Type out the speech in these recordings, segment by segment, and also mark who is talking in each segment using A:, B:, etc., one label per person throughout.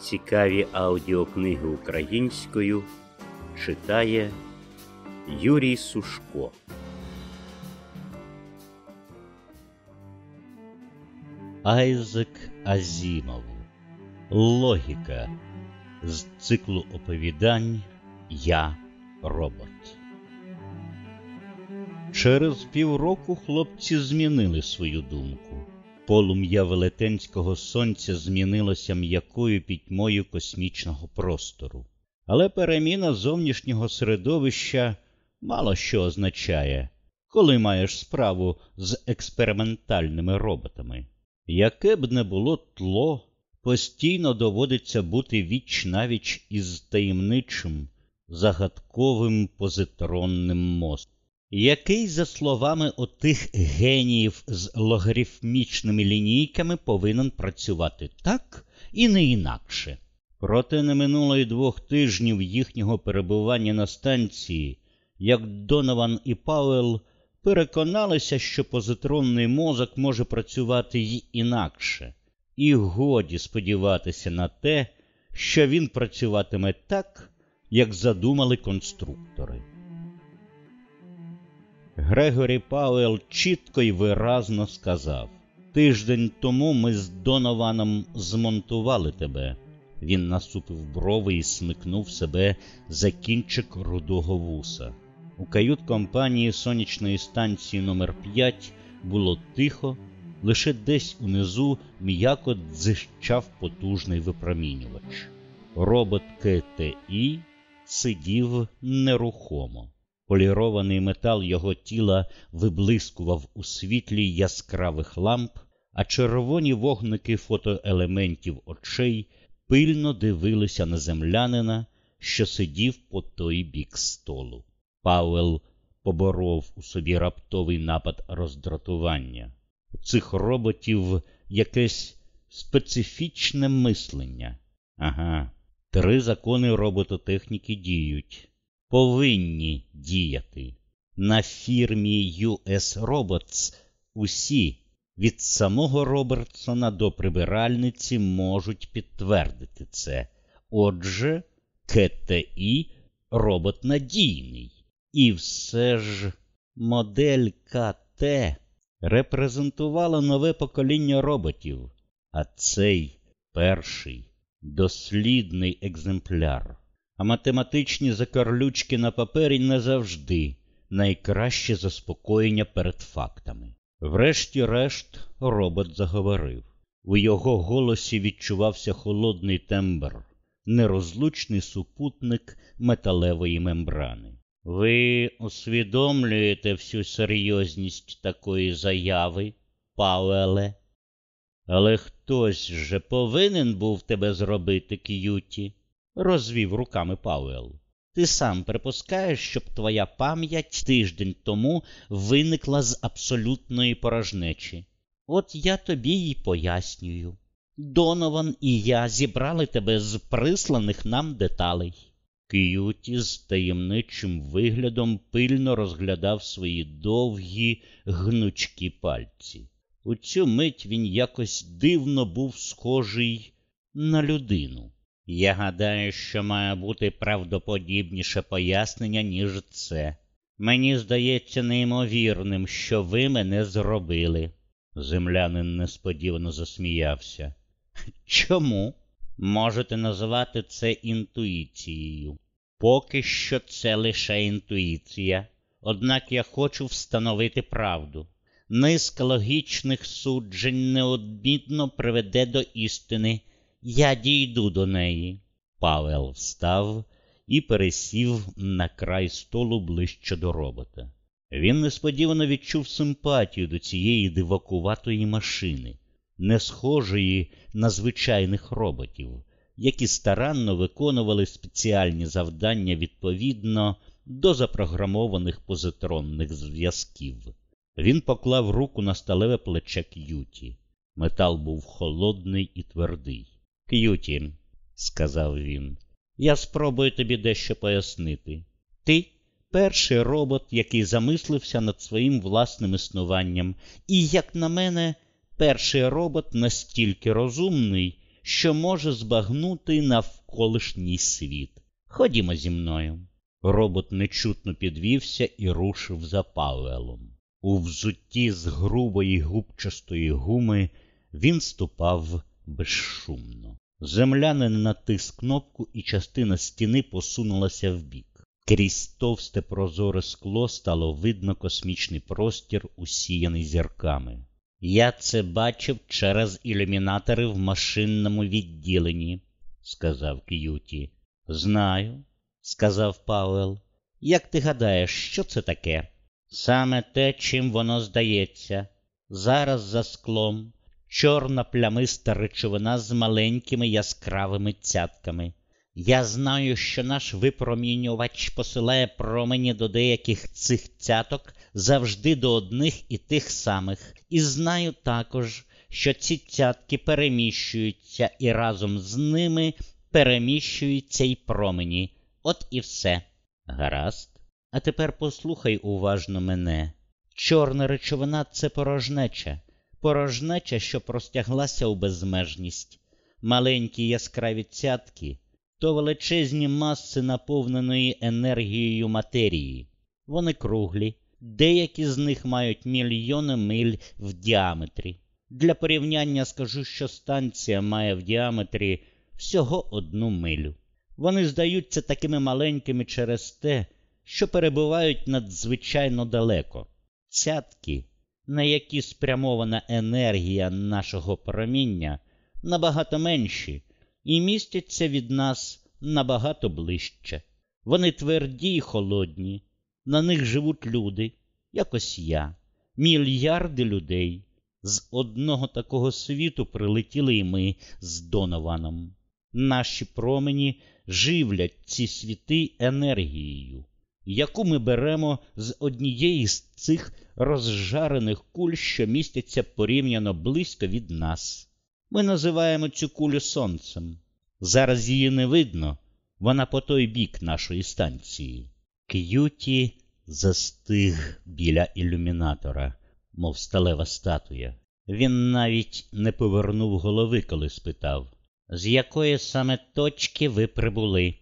A: Цікаві аудіокниги українською читає Юрій Сушко. Айзек Азімов Логіка з циклу оповідань Я робот. Через півроку хлопці змінили свою думку. Полум'я велетенського сонця змінилося м'якою пітьмою космічного простору. Але переміна зовнішнього середовища мало що означає, коли маєш справу з експериментальними роботами. Яке б не було тло, постійно доводиться бути віч навіч із таємничим, загадковим позитронним мостом який, за словами отих геніїв з логарифмічними лінійками, повинен працювати так і не інакше. Проте не минуло й двох тижнів їхнього перебування на станції, як Донован і Пауел переконалися, що позитронний мозок може працювати й інакше, і годі сподіватися на те, що він працюватиме так, як задумали конструктори. Грегорі Пауел чітко й виразно сказав Тиждень тому ми з Донованом змонтували тебе. Він насупив брови і смикнув себе за кінчик рудого вуса. У кают компанії сонячної станції номер 5 було тихо, лише десь унизу м'яко дзищав потужний випромінювач. Робот КТІ сидів нерухомо. Полірований метал його тіла виблискував у світлі яскравих ламп, а червоні вогники фотоелементів очей пильно дивилися на землянина, що сидів по той бік столу. Пауел поборов у собі раптовий напад роздратування. У цих роботів якесь специфічне мислення. Ага, три закони робототехніки діють повинні діяти. На фірмі US Robots усі від самого Робертсона до прибиральниці можуть підтвердити це. Отже, КТІ робот надійний. І все ж модель КТ репрезентувала нове покоління роботів, а цей перший дослідний екземпляр а математичні закарлючки на папері не завжди найкраще заспокоєння перед фактами. Врешті-решт, робот заговорив. У його голосі відчувався холодний тембр, нерозлучний супутник металевої мембрани. Ви усвідомлюєте всю серйозність такої заяви, Пауеле? Але хтось же повинен був тебе зробити, К'юті розвів руками Пауел. Ти сам припускаєш, що твоя пам'ять тиждень тому виникла з абсолютної порожнечі. От я тобі й пояснюю. Донован і я зібрали тебе з присланих нам деталей. К'юті з таємничим виглядом пильно розглядав свої довгі гнучкі пальці. У цю мить він якось дивно був схожий на людину. Я гадаю, що має бути правдоподібніше пояснення, ніж це. Мені здається неймовірним, що ви мене зробили. Землянин несподівано засміявся. Чому? Можете називати це інтуїцією. Поки що це лише інтуїція. Однак я хочу встановити правду. Низка логічних суджень неодмінно приведе до істини. Я дійду до неї. Павел встав і пересів на край столу ближче до робота. Він несподівано відчув симпатію до цієї дивакуватої машини, не схожої на звичайних роботів, які старанно виконували спеціальні завдання відповідно до запрограмованих позитронних зв'язків. Він поклав руку на сталеве плече К'юті. Метал був холодний і твердий. К'юті, сказав він, я спробую тобі дещо пояснити. Ти перший робот, який замислився над своїм власним існуванням, і, як на мене, перший робот настільки розумний, що може збагнути навколишній світ. Ходімо зі мною. Робот нечутно підвівся і рушив за Пауелом. У взутті з грубої губчастої гуми він ступав безшумно. Землянин натис кнопку, і частина стіни посунулася вбік. Крізь товсте прозоре скло стало видно космічний простір, усіяний зірками. Я це бачив через ілюмінатори в машинному відділенні, сказав К'юті. Знаю, сказав Пауел. Як ти гадаєш, що це таке? Саме те, чим воно здається. Зараз за склом чорна плямиста речовина з маленькими яскравими цятками. Я знаю, що наш випромінювач посилає промені до деяких цих цяток завжди до одних і тих самих, і знаю також, що ці цятки переміщуються і разом з ними переміщуються й промені. От і все. Гаразд. А тепер послухай уважно мене. Чорна речовина це порожнеча, порожнеча, що простяглася у безмежність, маленькі яскраві цятки то величезні маси наповненої енергією матерії. Вони круглі, деякі з них мають мільйони миль в діаметрі. Для порівняння скажу, що станція має в діаметрі всього одну милю. Вони здаються такими маленькими через те, що перебувають надзвичайно далеко. Цятки, на які спрямована енергія нашого проміння, набагато менші і містяться від нас набагато ближче. Вони тверді й холодні, на них живуть люди, якось я, мільярди людей. З одного такого світу прилетіли і ми з Донованом. Наші промені живлять ці світи енергією, яку ми беремо з однієї з цих розжарених куль, що містяться порівняно близько від нас. Ми називаємо цю кулю сонцем. Зараз її не видно, вона по той бік нашої станції. К'юті застиг біля ілюмінатора, мов сталева статуя. Він навіть не повернув голови, коли спитав, з якої саме точки ви прибули.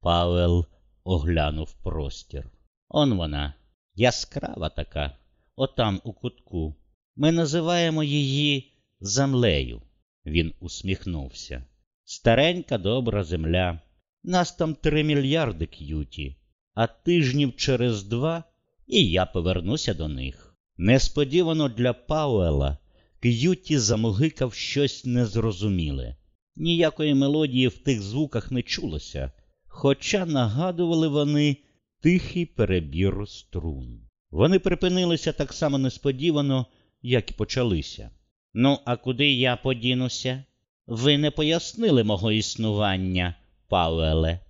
A: Пауел оглянув простір. Он вона, яскрава така, отам у кутку. Ми називаємо її землею. Він усміхнувся. Старенька добра земля. Нас там три мільярди К'юті, а тижнів через два і я повернуся до них. Несподівано для Пауела К'юті замогикав щось незрозуміле. Ніякої мелодії в тих звуках не чулося, хоча нагадували вони тихий перебір струн. Вони припинилися так само несподівано, як і почалися. Ну, а куди я подінуся? Ви не пояснили мого існування, Пауеле.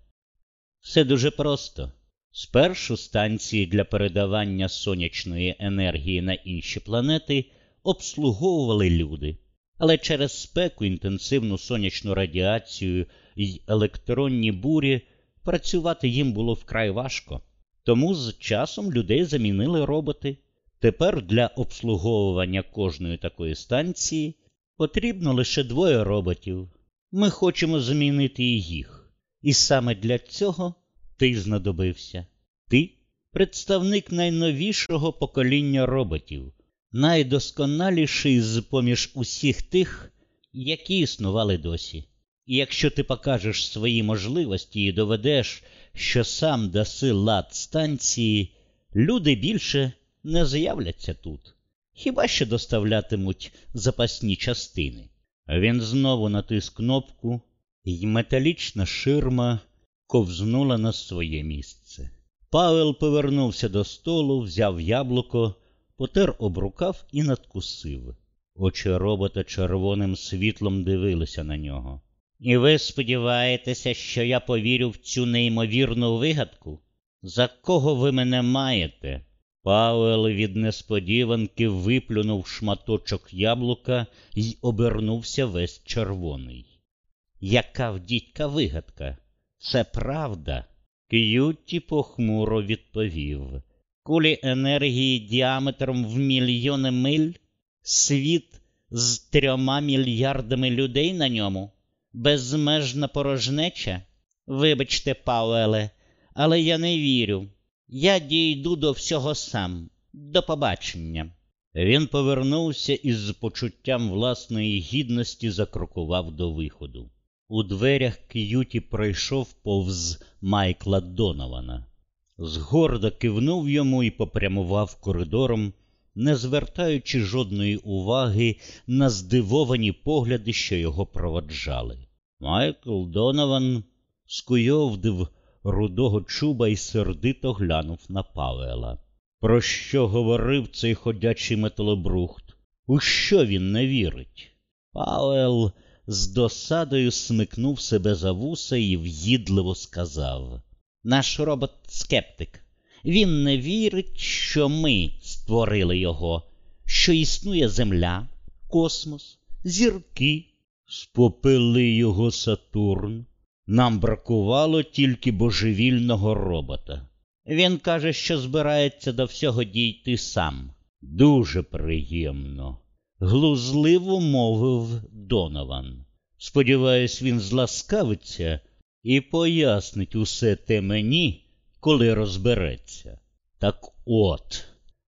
A: Все дуже просто. Спершу станції для передавання сонячної енергії на інші планети обслуговували люди, але через спеку, інтенсивну сонячну радіацію і електронні бурі працювати їм було вкрай важко. Тому з часом людей замінили роботи. Тепер для обслуговування кожної такої станції потрібно лише двоє роботів. Ми хочемо змінити і їх. І саме для цього ти знадобився. Ти представник найновішого покоління роботів, найдосконаліший з поміж усіх тих, які існували досі. І якщо ти покажеш свої можливості і доведеш, що сам даси лад станції, люди більше не з'являться тут, хіба що доставлятимуть запасні частини. Він знову натис кнопку, і металічна ширма ковзнула на своє місце. Павел повернувся до столу, взяв яблуко, потер обрукав і надкусив. Очі робота червоним світлом дивилися на нього. І ви сподіваєтеся, що я повірю в цю неймовірну вигадку? За кого ви мене маєте? Пауел від несподіванки виплюнув шматочок яблука і обернувся весь червоний. Яка в дідька вигадка? Це правда. К'юті похмуро відповів. Кулі енергії діаметром в мільйони миль, світ з трьома мільярдами людей на ньому. Безмежна порожнеча? Вибачте, Пауеле, але я не вірю. Я дійду до всього сам. До побачення. Він повернувся і з почуттям власної гідності закрокував до виходу. У дверях К'юті пройшов повз Майкла Донована. Згорда кивнув йому і попрямував коридором, не звертаючи жодної уваги на здивовані погляди, що його проводжали. Майкл Донован скуйовдив рудого чуба і сердито глянув на Павела. Про що говорив цей ходячий металобрухт? У що він не вірить? Пауел з досадою смикнув себе за вуса і в'їдливо сказав Наш робот скептик. Він не вірить, що ми створили його, що існує Земля, космос, зірки. Спопили його Сатурн. Нам бракувало тільки божевільного робота. Він каже, що збирається до всього дійти сам. Дуже приємно, глузливо мовив Донован. Сподіваюсь, він зласкавиться і пояснить усе те мені, коли розбереться. Так от,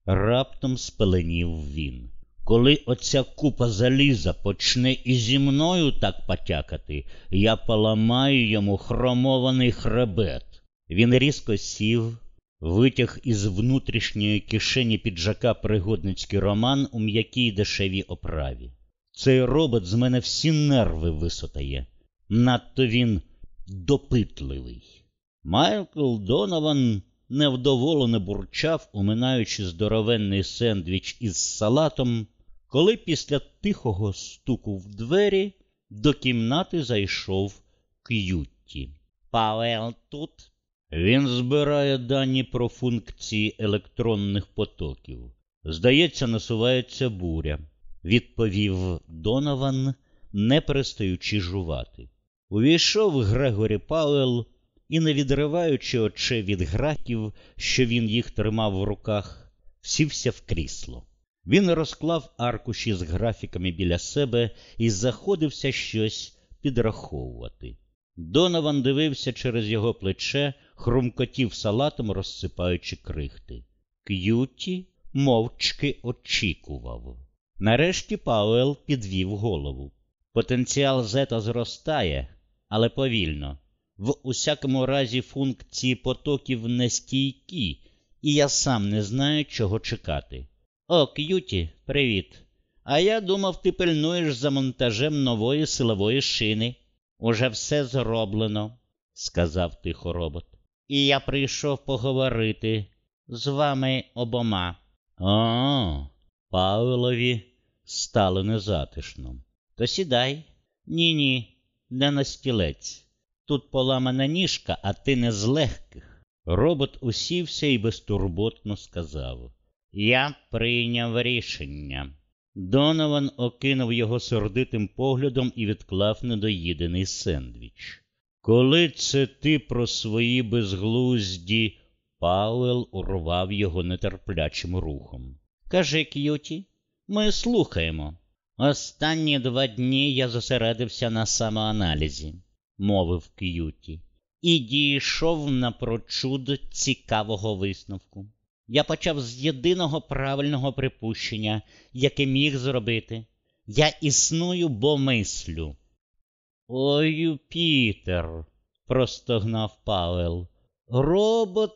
A: раптом спеленів він. Коли оця купа заліза почне і зі мною так потякати, я поламаю йому хромований хребет. Він різко сів, витяг із внутрішньої кишені піджака пригодницький роман у м'якій дешевій оправі. Цей робот з мене всі нерви висотає. Надто він допитливий. Майкл Донован невдоволено бурчав, уминаючи здоровенний сендвіч із салатом, коли після тихого стуку в двері до кімнати зайшов К'ютті. Павел тут. Він збирає дані про функції електронних потоків. Здається, насувається буря, відповів Донован, не перестаючи жувати. Увійшов Грегорі Пауел і, не відриваючи очей від граків, що він їх тримав в руках, сівся в крісло. Він розклав аркуші з графіками біля себе і заходився щось підраховувати. Донован дивився через його плече, хрумкотів салатом, розсипаючи крихти. К'юті мовчки очікував. Нарешті Пауел підвів голову. Потенціал зета зростає, але повільно. В усякому разі функції потоків нестійкі, і я сам не знаю, чого чекати. О, К'юті, привіт. А я думав, ти пильнуєш за монтажем нової силової шини. Уже все зроблено, сказав тихо робот. І я прийшов поговорити з вами обома. О, Павлові стало незатишно. То сідай. Ні, ні, не на стілець. Тут поламана ніжка, а ти не з легких. Робот усівся і безтурботно сказав Я прийняв рішення. Донован окинув його сердитим поглядом і відклав недоїдений сендвіч. Коли це ти про свої безглузді, Пауел урвав його нетерплячим рухом. Кажи, К'юті, ми слухаємо. Останні два дні я зосередився на самоаналізі мовив К'юті, і дійшов напрочуд цікавого висновку. Я почав з єдиного правильного припущення, яке міг зробити. Я існую, бо мислю. Ой, Пітер, простогнав Павел. Робот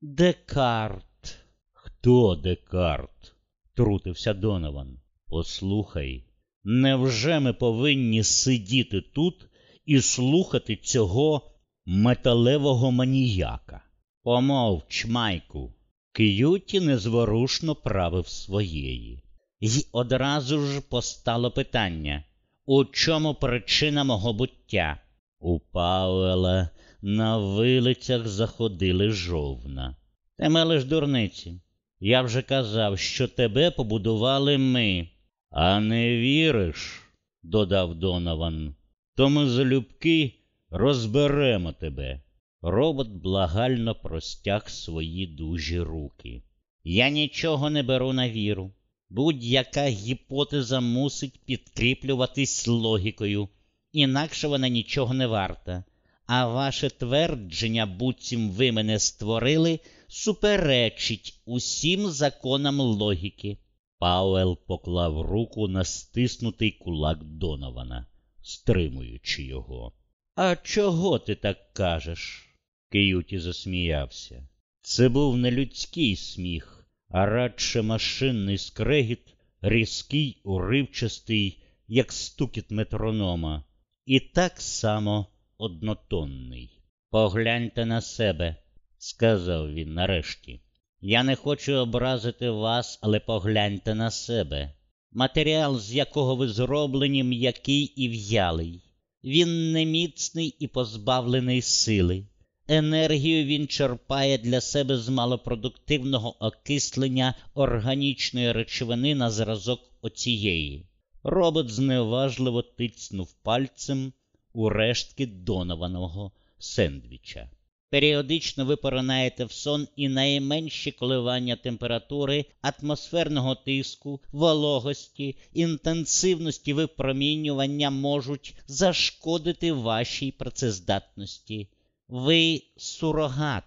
A: Декарт. Хто Декарт? трутився Донован. Послухай, невже ми повинні сидіти тут і слухати цього металевого маніяка. Помовч, майку. К'юті незворушно правив своєї. І одразу ж постало питання, у чому причина мого буття? У Пауела на вилицях заходили жовна. Ти мелеш дурниці. Я вже казав, що тебе побудували ми. А не віриш, додав Донован то ми залюбки розберемо тебе. Робот благально простяг свої дужі руки. Я нічого не беру на віру. Будь-яка гіпотеза мусить підкріплюватись логікою, інакше вона нічого не варта. А ваше твердження, буцім ви мене створили, суперечить усім законам логіки. Пауел поклав руку на стиснутий кулак Донована, стримуючи його. А чого ти так кажеш? Киюті засміявся. Це був не людський сміх, а радше машинний скрегіт, різкий, уривчастий, як стукіт метронома, і так само однотонний. Погляньте на себе, сказав він нарешті. Я не хочу образити вас, але погляньте на себе. Матеріал, з якого ви зроблені, м'який і в'ялий. Він неміцний і позбавлений сили. Енергію він черпає для себе з малопродуктивного окислення органічної речовини на зразок оцієї. Робот зневажливо тицнув пальцем у рештки донованого сендвіча. Періодично ви поронаєте в сон і найменші коливання температури, атмосферного тиску, вологості, інтенсивності випромінювання можуть зашкодити вашій працездатності. Ви сурогат,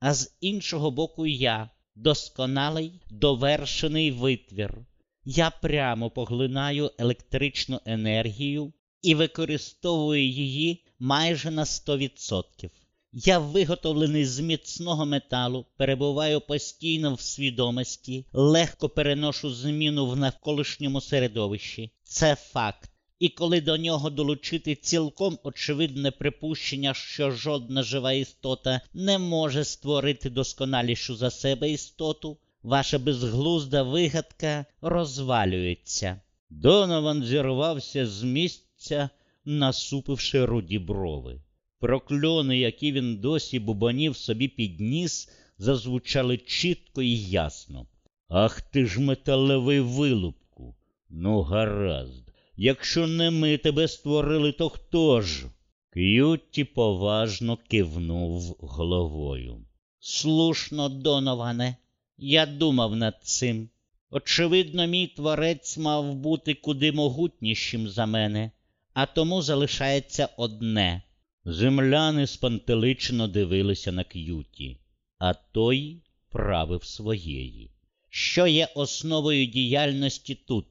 A: а з іншого боку, я досконалий довершений витвір. Я прямо поглинаю електричну енергію і використовую її майже на 100%. Я виготовлений з міцного металу, перебуваю постійно в свідомості, легко переношу зміну в навколишньому середовищі. Це факт. І коли до нього долучити цілком очевидне припущення, що жодна жива істота не може створити досконалішу за себе істоту, ваша безглузда вигадка розвалюється. Донован зірвався з місця, насупивши руді брови. Прокльони, які він досі бубанів собі підніс, зазвучали чітко і ясно. Ах ти ж металевий вилупку. Ну, гаразд. Якщо не ми тебе створили, то хто ж? К'юті поважно кивнув головою. Слушно, Доноване, я думав над цим. Очевидно, мій творець мав бути куди могутнішим за мене, а тому залишається одне. Земляни спантелично дивилися на К'юті, а той правив своєї. Що є основою діяльності тут,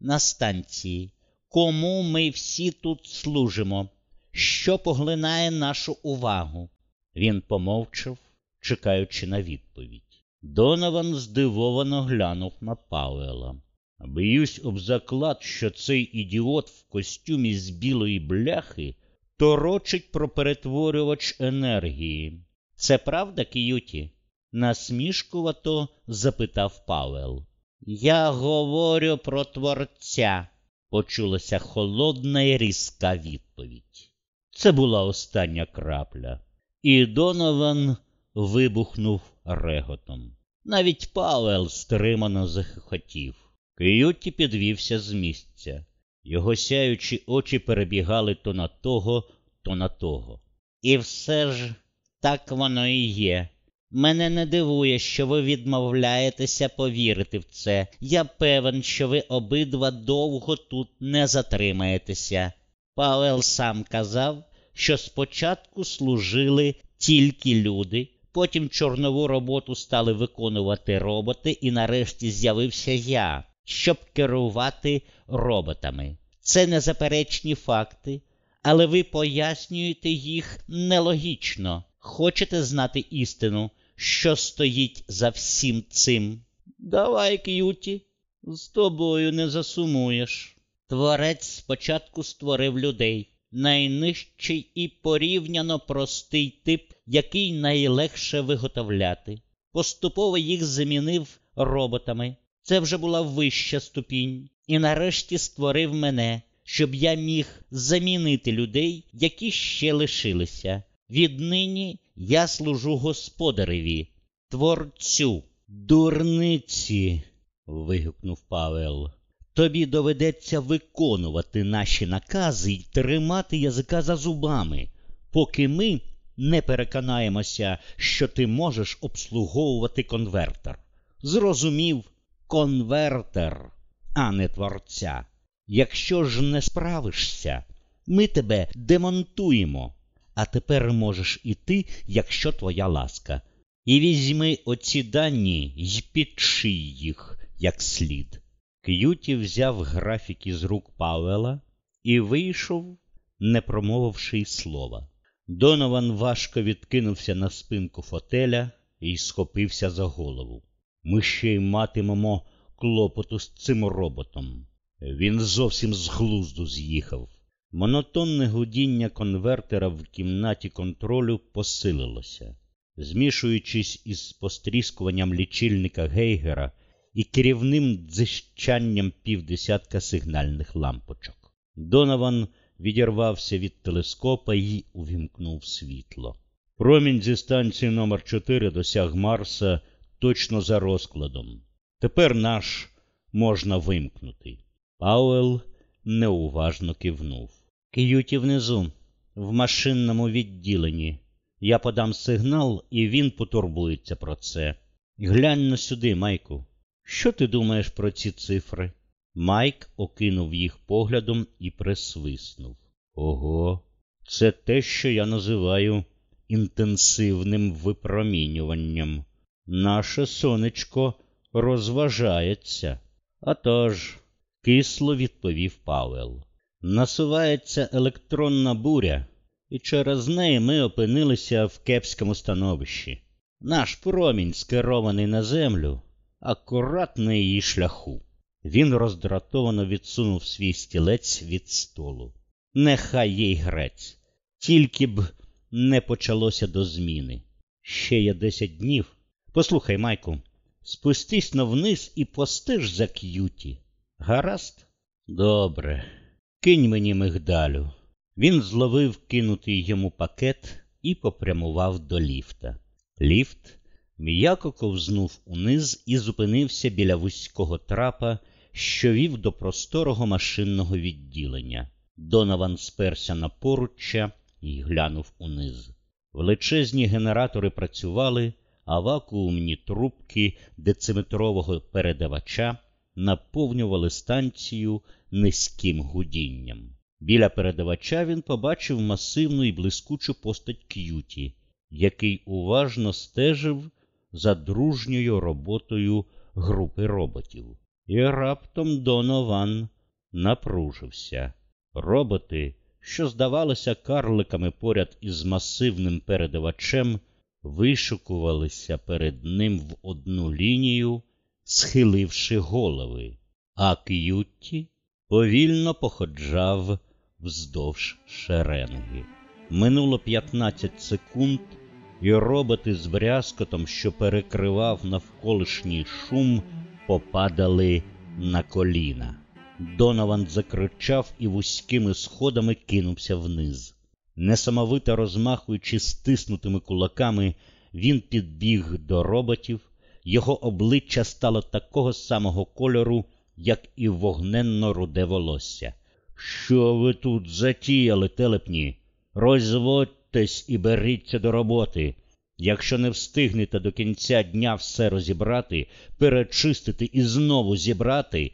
A: на станції? Кому ми всі тут служимо? Що поглинає нашу увагу? Він помовчав, чекаючи на відповідь. Донован здивовано глянув на Пауела. Боюсь об заклад, що цей ідіот в костюмі з білої бляхи торочить про перетворювач енергії. Це правда, К'юті? насмішкувато запитав Пауел. Я говорю про творця, почулася холодна і різка відповідь. Це була остання крапля, і Донован вибухнув реготом. Навіть Пауел стримано захихотів. К'юті підвівся з місця. Його сяючі очі перебігали то на того, то на того. І все ж так воно і є. Мене не дивує, що ви відмовляєтеся повірити в це. Я певен, що ви обидва довго тут не затримаєтеся. Павел сам казав, що спочатку служили тільки люди, потім чорнову роботу стали виконувати роботи, і нарешті з'явився я, щоб керувати роботами. Це незаперечні факти, але ви пояснюєте їх нелогічно. Хочете знати істину, що стоїть за всім цим? Давай, К'юті, з тобою не засумуєш. Творець спочатку створив людей, найнижчий і порівняно простий тип, який найлегше виготовляти. Поступово їх замінив роботами. Це вже була вища ступінь, і нарешті створив мене, щоб я міг замінити людей, які ще лишилися. Віднині я служу господареві, творцю, дурниці. вигукнув Павел. Тобі доведеться виконувати наші накази й тримати язика за зубами, поки ми не переконаємося, що ти можеш обслуговувати конвертер. Зрозумів конвертер, а не творця. Якщо ж не справишся, Ми тебе демонтуємо, а тепер можеш іти, якщо твоя ласка. І візьми оці дані й підший їх як слід. К'юті взяв графіки з рук Пауела і вийшов, не промовивши й слова. Донован важко відкинувся на спинку фотеля і схопився за голову. Ми ще й матимемо клопоту з цим роботом. Він зовсім з глузду з'їхав. Монотонне гудіння конвертера в кімнаті контролю посилилося, змішуючись із постріскуванням лічильника Гейгера і керівним дзищанням півдесятка сигнальних лампочок. Донован відірвався від телескопа і увімкнув світло. Промінь зі станції номер 4 досяг Марса точно за розкладом. Тепер наш можна вимкнути. Пауел неуважно кивнув. К'юті внизу, в машинному відділенні. Я подам сигнал, і він потурбується про це. Глянь-но сюди, Майку. Що ти думаєш про ці цифри? Майк окинув їх поглядом і присвиснув. Ого, це те, що я називаю інтенсивним випромінюванням. Наше сонечко розважається. «А тож», – кисло відповів Павел. Насувається електронна буря, і через неї ми опинилися в кепському становищі. Наш промінь, скерований на землю, акурат на її шляху. Він роздратовано відсунув свій стілець від столу. Нехай їй грець, тільки б не почалося до зміни. Ще є десять днів. Послухай, Майку, спустись на вниз і постиж за к'юті. Гаразд? Добре. Кинь мені мигдалю. Він зловив кинутий йому пакет і попрямував до ліфта. Ліфт м'яко ковзнув униз і зупинився біля вузького трапа, що вів до просторого машинного відділення. Донован сперся на поруччя і глянув униз. Величезні генератори працювали, а вакуумні трубки дециметрового передавача наповнювали станцію низьким гудінням. Біля передавача він побачив масивну і блискучу постать к'юті, який уважно стежив за дружньою роботою групи роботів. І раптом Донован напружився. Роботи, що здавалися карликами поряд із масивним передавачем, вишукувалися перед ним в одну лінію, схиливши голови, а к'ютті повільно походжав вздовж шеренги. Минуло 15 секунд, і роботи з брязкотом, що перекривав навколишній шум, попадали на коліна. Донован закричав і вузькими сходами кинувся вниз. Несамовито розмахуючи стиснутими кулаками, він підбіг до роботів, його обличчя стало такого самого кольору, як і вогненно руде волосся. Що ви тут затіяли, телепні? Розходьтесь і беріться до роботи. Якщо не встигнете до кінця дня все розібрати, перечистити і знову зібрати,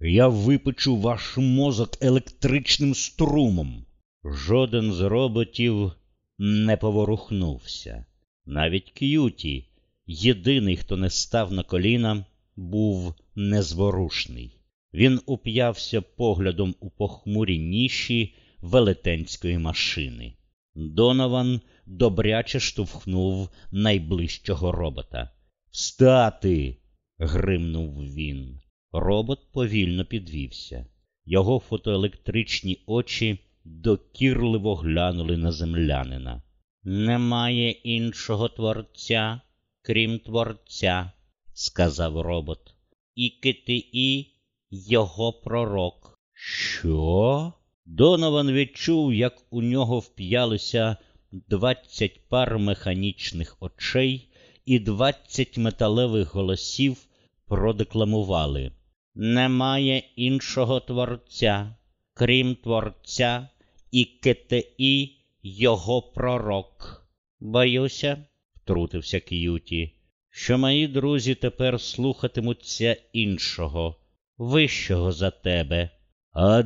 A: я випечу ваш мозок електричним струмом. Жоден з роботів не поворухнувся. Навіть К'юті, єдиний, хто не став на коліна, був незворушний. Він уп'явся поглядом у похмурі ніші велетенської машини. Донован добряче штовхнув найближчого робота. Встати. гримнув він. Робот повільно підвівся. Його фотоелектричні очі докірливо глянули на землянина. Немає іншого творця, крім творця, сказав робот. І КТІ його пророк. Що? Донован відчув, як у нього вп'ялися двадцять пар механічних очей, і двадцять металевих голосів продекламували. Немає іншого творця, крім творця і КТІ його пророк. Боюся, втрутився К'юті, що мої друзі тепер слухатимуться іншого, вищого за тебе. А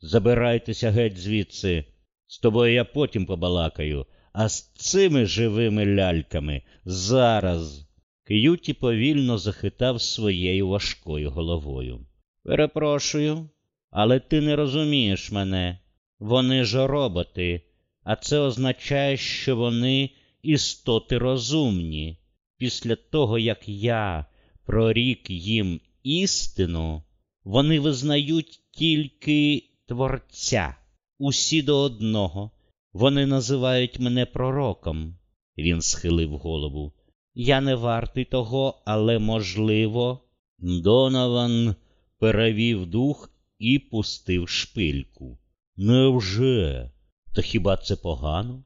A: Забирайтеся геть звідси. З тобою я потім побалакаю, а з цими живими ляльками зараз. К'юті повільно захитав своєю важкою головою. Перепрошую, але ти не розумієш мене. Вони ж роботи, а це означає, що вони істоти розумні. Після того, як я прорік їм істину, вони визнають тільки Творця, усі до одного. Вони називають мене пророком. Він схилив голову. Я не вартий того, але можливо. Донован перевів дух і пустив шпильку. Невже? Та хіба це погано?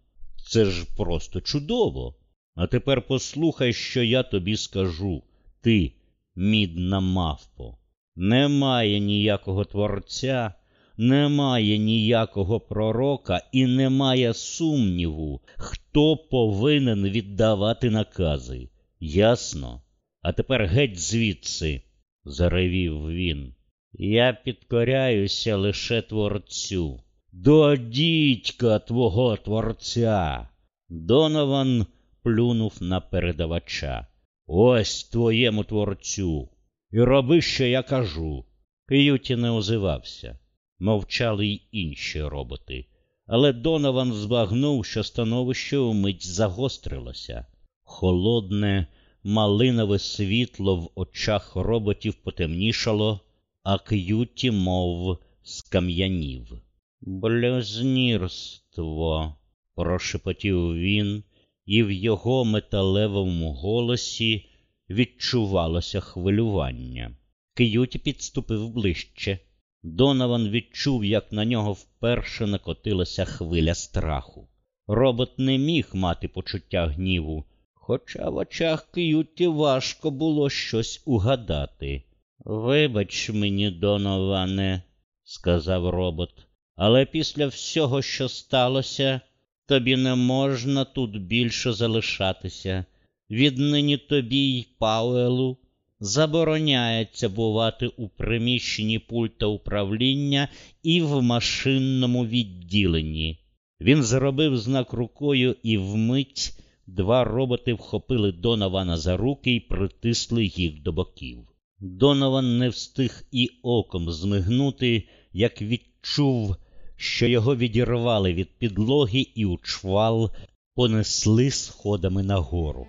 A: Це ж просто чудово. А тепер послухай, що я тобі скажу. Ти, мідна мавпо, немає ніякого творця, немає ніякого пророка і немає сумніву, хто повинен віддавати накази. Ясно? А тепер геть звідси, заревів він. Я підкоряюся лише творцю. До дідька твого творця. Донован плюнув на передавача. Ось твоєму творцю. І роби, що я кажу. К'юті не озивався. Мовчали й інші роботи. Але Донован збагнув, що становище умить загострилося. Холодне, малинове світло в очах роботів потемнішало, а к'юті, мов скам'янів. Блюзнірство, прошепотів він, і в його металевому голосі відчувалося хвилювання. К'юті підступив ближче. Донован відчув, як на нього вперше накотилася хвиля страху. Робот не міг мати почуття гніву, хоча в очах К'юті важко було щось угадати. Вибач мені, Доноване, сказав робот, але після всього, що сталося, тобі не можна тут більше залишатися. Віднині тобі й Пауелу забороняється бувати у приміщенні пульта управління і в машинному відділенні. Він зробив знак рукою, і вмить два роботи вхопили Донована за руки і притисли їх до боків. Донован не встиг і оком змигнути, як відчув, що його відірвали від підлоги і у чвал понесли сходами нагору.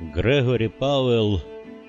A: Грегорі Пауел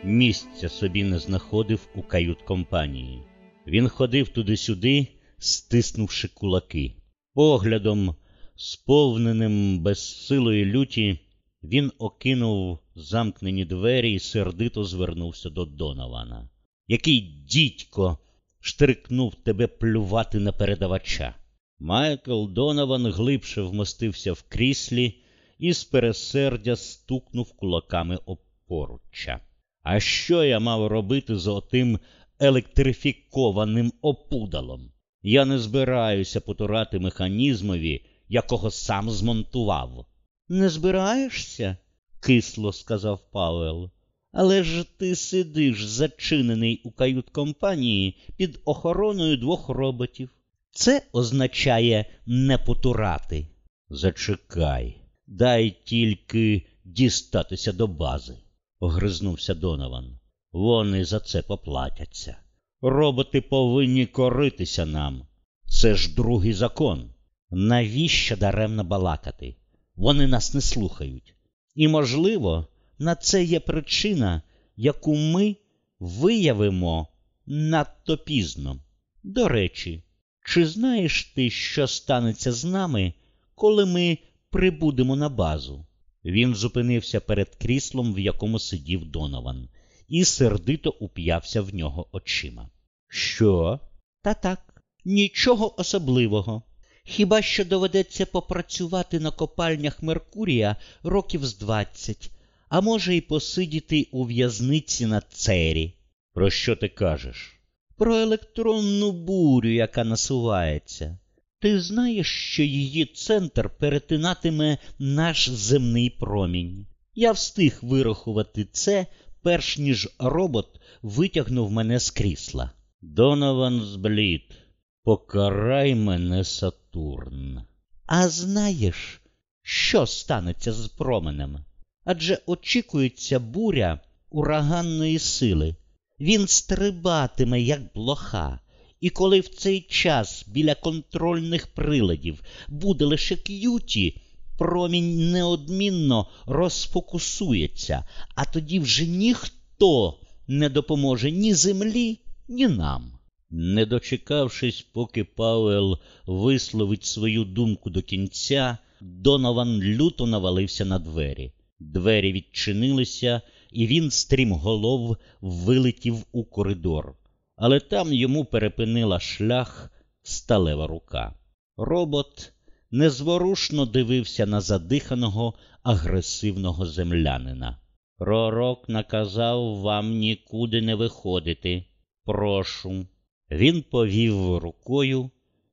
A: місця собі не знаходив у кают-компанії. Він ходив туди-сюди, стиснувши кулаки. Поглядом, сповненим безсилої люті, він окинув замкнені двері і сердито звернувся до Донована. Який дідько штрикнув тебе плювати на передавача? Майкл Донован глибше вмостився в кріслі і з пересердя стукнув кулаками об поруччя. А що я мав робити з отим електрифікованим опудалом? Я не збираюся потурати механізмові, якого сам змонтував. Не збираєшся? кисло сказав Пауел. Але ж ти сидиш зачинений у кают-компанії під охороною двох роботів. Це означає не потурати. Зачекай, дай тільки дістатися до бази, огризнувся Донован. Вони за це поплатяться. Роботи повинні коритися нам. Це ж другий закон. Навіщо даремно балакати? Вони нас не слухають. І, можливо, на це є причина, яку ми виявимо надто пізно. До речі, чи знаєш ти, що станеться з нами, коли ми прибудемо на базу? Він зупинився перед кріслом, в якому сидів Донован, і сердито уп'явся в нього очима. Що? Та так, нічого особливого. Хіба що доведеться попрацювати на копальнях Меркурія років з двадцять, а може, й посидіти у в'язниці на цері. Про що ти кажеш? Про електронну бурю, яка насувається. Ти знаєш, що її центр перетинатиме наш земний промінь. Я встиг вирахувати це перш ніж робот витягнув мене з крісла. Донован зблід, покарай мене, Сатурн. А знаєш, що станеться з променем? Адже очікується буря ураганної сили. Він стрибатиме, як блоха, і коли в цей час біля контрольних приладів буде лише к'юті, промінь неодмінно розфокусується, а тоді вже ніхто не допоможе ні землі, ні нам. Не дочекавшись, поки Пауел висловить свою думку до кінця, Донован люто навалився на двері. Двері відчинилися, і він стрімголов вилетів у коридор, але там йому перепинила шлях сталева рука. Робот незворушно дивився на задиханого, агресивного землянина. Пророк наказав вам нікуди не виходити. Прошу. Він повів рукою,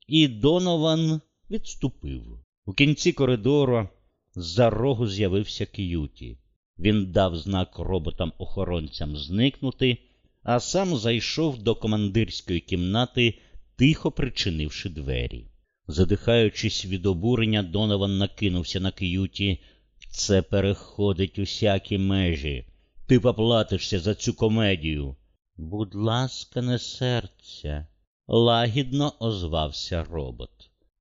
A: і Донован відступив. У кінці коридору з-за рогу з'явився К'юті. Він дав знак роботам-охоронцям зникнути, а сам зайшов до командирської кімнати, тихо причинивши двері. Задихаючись від обурення, Донован накинувся на К'юті. Це переходить усякі межі. Ти поплатишся за цю комедію. Будь ласка, не серця, лагідно озвався робот.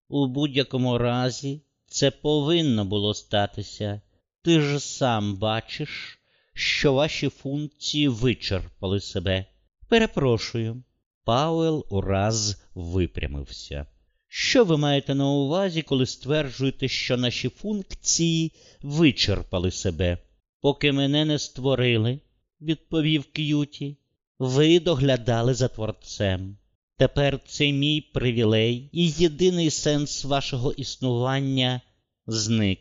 A: У будь-якому разі це повинно було статися. Ти ж сам бачиш, що ваші функції вичерпали себе. Перепрошую. Пауел ураз випрямився. Що ви маєте на увазі, коли стверджуєте, що наші функції вичерпали себе? Поки мене не створили, відповів К'юті, ви доглядали за творцем. Тепер це мій привілей і єдиний сенс вашого існування зник.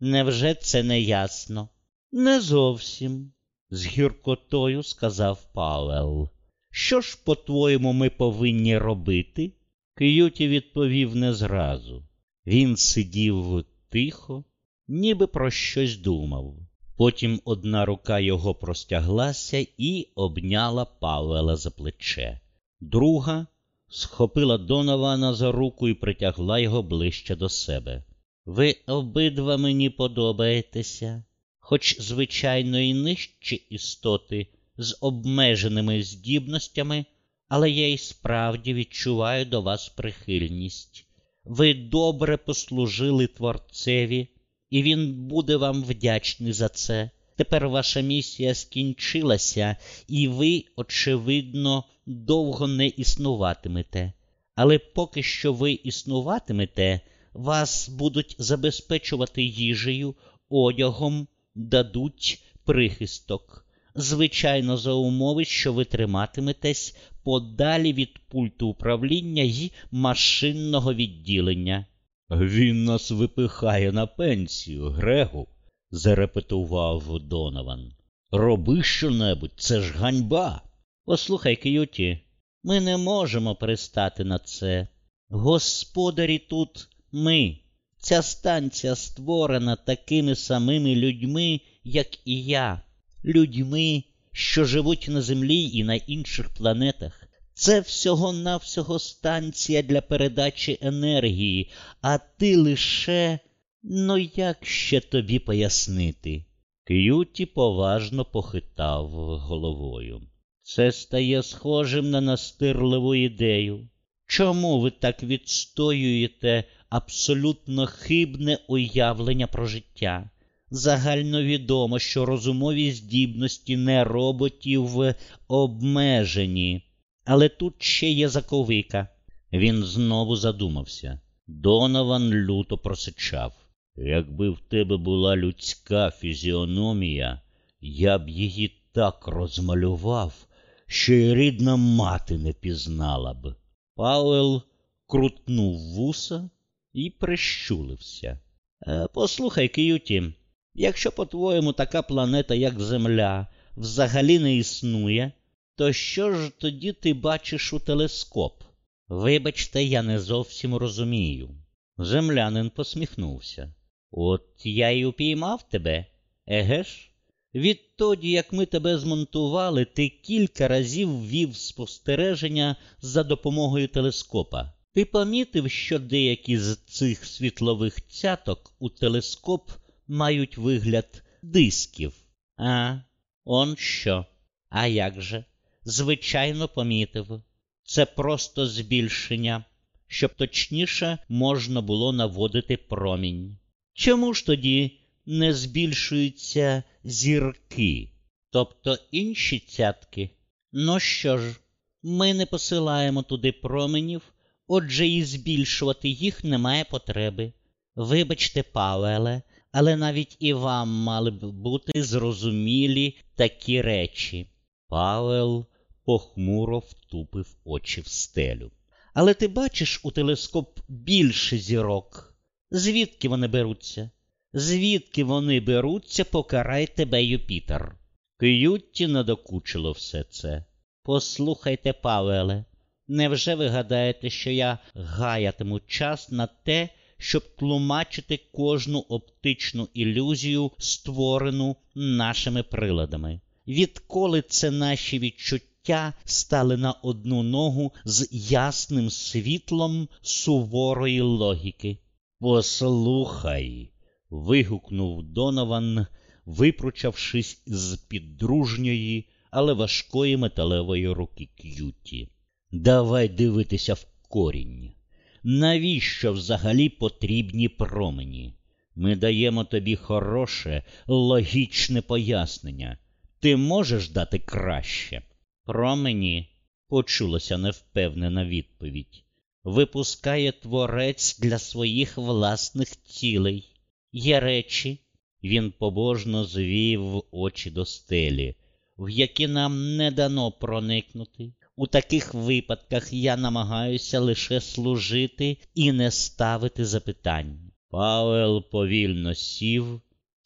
A: Невже це не ясно? Не зовсім, з гіркотою сказав Пауел. Що ж, по-твоєму, ми повинні робити? К'юті відповів не зразу. Він сидів тихо, ніби про щось думав. Потім одна рука його простяглася і обняла Павела за плече. Друга схопила Донована за руку і притягла його ближче до себе. Ви обидва мені подобаєтеся, хоч, звичайно, і нижчі істоти з обмеженими здібностями, але я й справді відчуваю до вас прихильність. Ви добре послужили творцеві, і він буде вам вдячний за це. Тепер ваша місія скінчилася, і ви, очевидно, довго не існуватимете. Але поки що ви існуватимете, вас будуть забезпечувати їжею, одягом, дадуть прихисток. Звичайно, за умови, що ви триматиметесь подалі від пульту управління й машинного відділення. Він нас випихає на пенсію, Грегу, зарепетував Донован. Роби що-небудь, це ж ганьба. Послухай, К'юті, ми не можемо пристати на це. Господарі тут ми. Ця станція створена такими самими людьми, як і я, людьми, що живуть на землі і на інших планетах. Це всього-навсього станція для передачі енергії, а ти лише. Ну, як ще тобі пояснити? К'юті поважно похитав головою. Це стає схожим на настирливу ідею. Чому ви так відстоюєте абсолютно хибне уявлення про життя? Загальновідомо, що розумові здібності не роботів обмежені, але тут ще є заковика. Він знову задумався. Донован люто просичав. Якби в тебе була людська фізіономія, я б її так розмалював, що й рідна мати не пізнала б. Пауел крутнув вуса і прищулився. «Е, послухай, К'юті, якщо, по-твоєму, така планета, як Земля, взагалі не існує, то що ж тоді ти бачиш у телескоп? Вибачте, я не зовсім розумію. Землянин посміхнувся. От я й упіймав тебе, еге ж? Відтоді, як ми тебе змонтували, ти кілька разів вів спостереження за допомогою телескопа. Ти помітив, що деякі з цих світлових цяток у телескоп мають вигляд дисків? А, он що? А як же? Звичайно, помітив. Це просто збільшення, щоб точніше можна було наводити промінь. Чому ж тоді не збільшуються зірки, тобто інші цятки? Ну що ж, ми не посилаємо туди променів, отже і збільшувати їх немає потреби. Вибачте, Павеле, але навіть і вам мали б бути зрозумілі такі речі. Павел похмуро втупив очі в стелю. Але ти бачиш у телескоп більше зірок. Звідки вони беруться? Звідки вони беруться, покарай тебе, Юпітер. К'ютті надокучило все це. Послухайте, Павеле, невже ви гадаєте, що я гаятиму час на те, щоб тлумачити кожну оптичну ілюзію, створену нашими приладами? Відколи це наші відчуття стали на одну ногу з ясним світлом суворої логіки? Послухай, вигукнув Донован, випручавшись з-під дружньої, але важкої металевої руки К'юті. Давай дивитися в корінь. Навіщо взагалі потрібні промені? Ми даємо тобі хороше, логічне пояснення. Ти можеш дати краще? Промені, почулася невпевнена відповідь. Випускає творець для своїх власних цілей. Є речі, він побожно звів очі до стелі, в які нам не дано проникнути. У таких випадках я намагаюся лише служити і не ставити запитань. Пауел повільно сів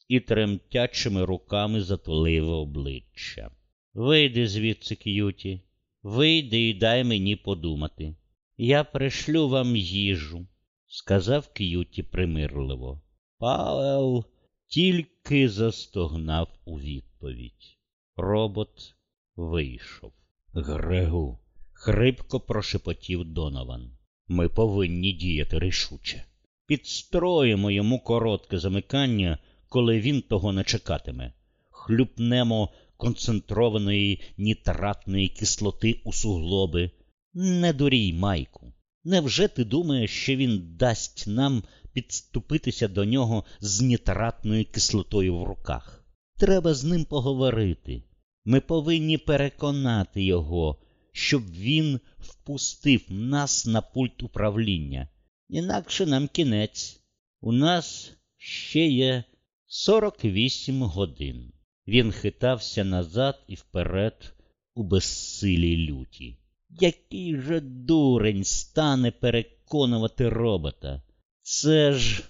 A: і тремтячими руками затулив обличчя. Вийди звідси, К'юті, вийди і дай мені подумати. Я пришлю вам їжу, сказав К'юті примирливо. Пауел тільки застогнав у відповідь. Робот вийшов. Грегу, хрипко прошепотів Донован. Ми повинні діяти рішуче. Підстроїмо йому коротке замикання, коли він того не чекатиме. Хлюпнемо концентрованої нітратної кислоти у суглоби. Не дурій, Майку. Невже ти думаєш, що він дасть нам підступитися до нього з нітратною кислотою в руках? Треба з ним поговорити. Ми повинні переконати його, щоб він впустив нас на пульт управління. Інакше нам кінець. У нас ще є сорок вісім годин. Він хитався назад і вперед у безсилій люті. Який же дурень стане переконувати робота? Це ж,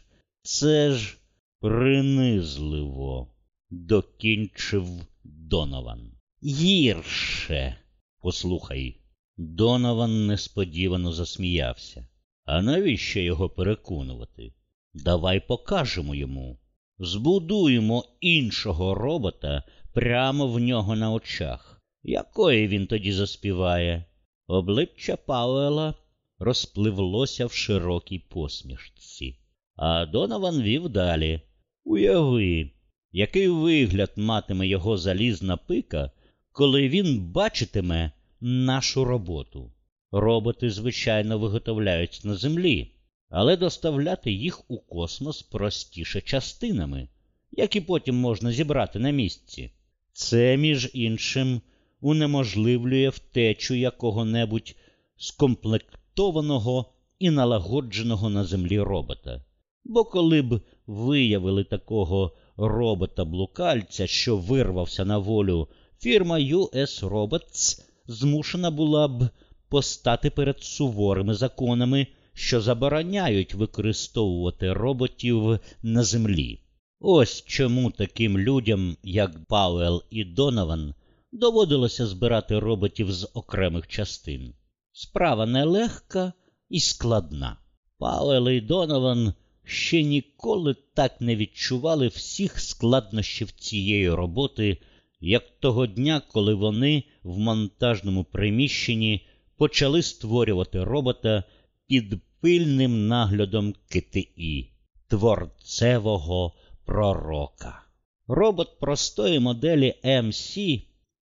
A: це ж принизливо, докінчив Донован. Гірше. Послухай, Донован несподівано засміявся. А навіщо його переконувати? Давай покажемо йому. Збудуємо іншого робота прямо в нього на очах. Якої він тоді заспіває? Обличчя Пауела розпливлося в широкій посмішці, а Донован вів далі. Уяви, який вигляд матиме його залізна пика, коли він бачитиме нашу роботу. Роботи, звичайно, виготовляються на землі, але доставляти їх у космос простіше частинами, які потім можна зібрати на місці. Це, між іншим, унеможливлює втечу якого-небудь скомплектованого і налагодженого на землі робота. Бо коли б виявили такого робота-блукальця, що вирвався на волю, фірма US Robots змушена була б постати перед суворими законами, що забороняють використовувати роботів на землі. Ось чому таким людям, як Пауел і Донован, доводилося збирати роботів з окремих частин. Справа нелегка і складна. Пауел і Донован ще ніколи так не відчували всіх складнощів цієї роботи, як того дня, коли вони в монтажному приміщенні почали створювати робота під пильним наглядом К'юті, творцевого пророка. Робот простої моделі МС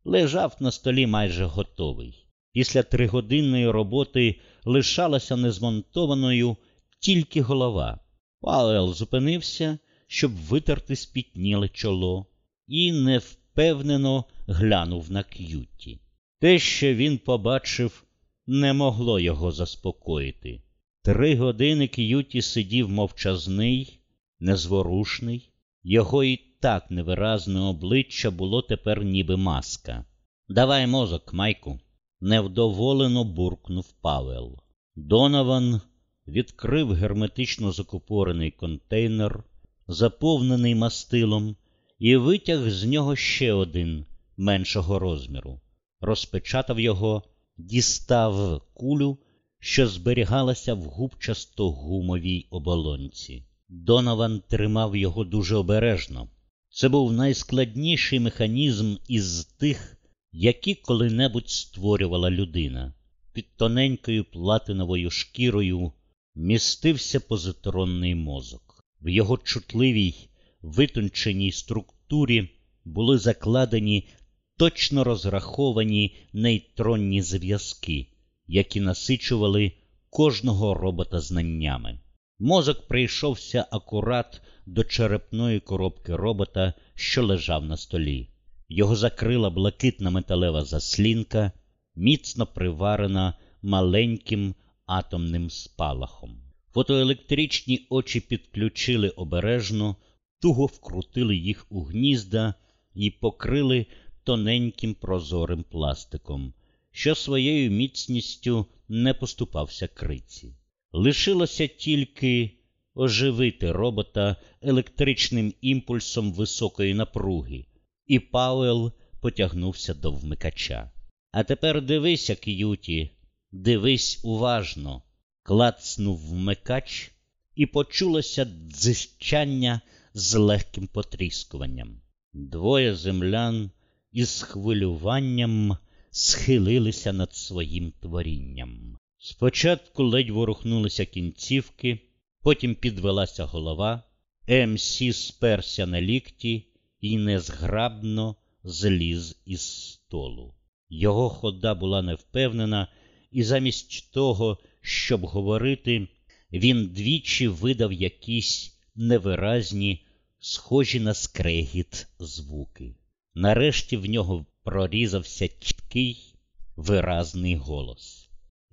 A: лежав на столі майже готовий. Після тригодинної роботи лишалася незмонтованою тільки голова. Пауел зупинився, щоб витерти спітніле чоло, і невпевнено глянув на К'юті. Те, що він побачив, не могло його заспокоїти. Три години К'юті сидів мовчазний, незворушний, його і так невиразне обличчя було тепер ніби маска. Давай мозок, Майку, невдоволено буркнув Пауел. Донован відкрив герметично закупорений контейнер, заповнений мастилом, і витяг з нього ще один меншого розміру, розпечатав його, дістав кулю, що зберігалася в губчасто гумовій оболонці. Донован тримав його дуже обережно. Це був найскладніший механізм із тих, які коли-небудь створювала людина. Під тоненькою платиновою шкірою містився позитронний мозок. В його чутливій, витонченій структурі були закладені точно розраховані нейтронні зв'язки, які насичували кожного робота знаннями. Мозок прийшовся акурат до черепної коробки робота, що лежав на столі. Його закрила блакитна металева заслінка, міцно приварена маленьким атомним спалахом. Фотоелектричні очі підключили обережно, туго вкрутили їх у гнізда і покрили тоненьким прозорим пластиком, що своєю міцністю не поступався криці. Лишилося тільки оживити робота електричним імпульсом високої напруги, і Пауел потягнувся до вмикача. А тепер дивися, К'юті, дивись уважно. Клацнув вмикач, і почулося дзищання з легким потріскуванням. Двоє землян із хвилюванням схилилися над своїм творінням. Спочатку ледь ворухнулися кінцівки, потім підвелася голова, МС сперся на лікті і незграбно зліз із столу. Його хода була невпевнена, і замість того, щоб говорити, він двічі видав якісь невиразні, схожі на скрегіт звуки. Нарешті в нього прорізався чіткий, виразний голос.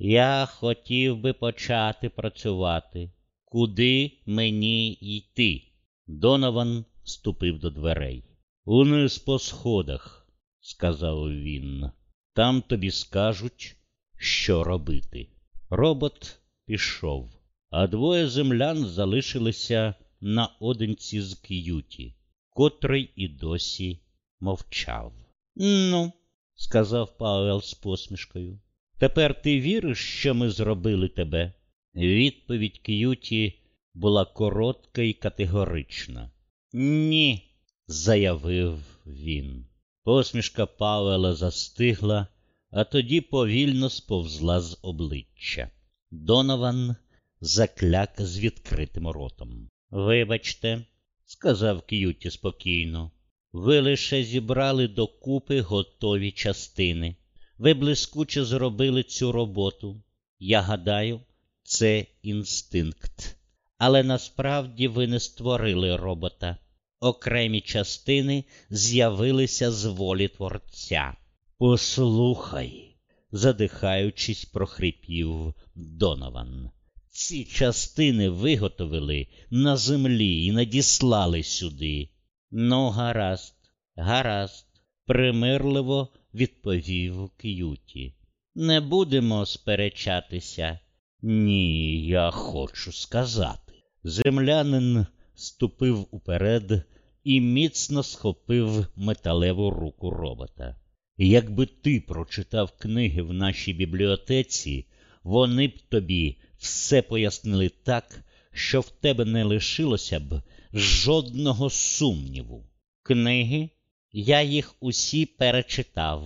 A: Я хотів би почати працювати. Куди мені йти? Донован ступив до дверей. Униз по сходах, сказав він. Там тобі скажуть, що робити. Робот пішов, а двоє землян залишилися наодинці з К'юті, котрий і досі мовчав. Ну, сказав Пауел з посмішкою. Тепер ти віриш, що ми зробили тебе? Відповідь К'юті була коротка і категорична. Ні, заявив він. Посмішка Пауела застигла, а тоді повільно сповзла з обличчя. Донован закляк з відкритим ротом. Вибачте, сказав К'юті спокійно, ви лише зібрали докупи готові частини. Ви блискуче зробили цю роботу. Я гадаю, це інстинкт. Але насправді ви не створили робота. Окремі частини з'явилися з волі творця. Послухай, задихаючись, прохрипів Донован. Ці частини виготовили на землі і надіслали сюди. Ну, гаразд, гаразд, примирливо відповів К'юті. Не будемо сперечатися. Ні, я хочу сказати. Землянин ступив уперед і міцно схопив металеву руку робота. Якби ти прочитав книги в нашій бібліотеці, вони б тобі все пояснили так, що в тебе не лишилося б жодного сумніву. Книги я їх усі перечитав.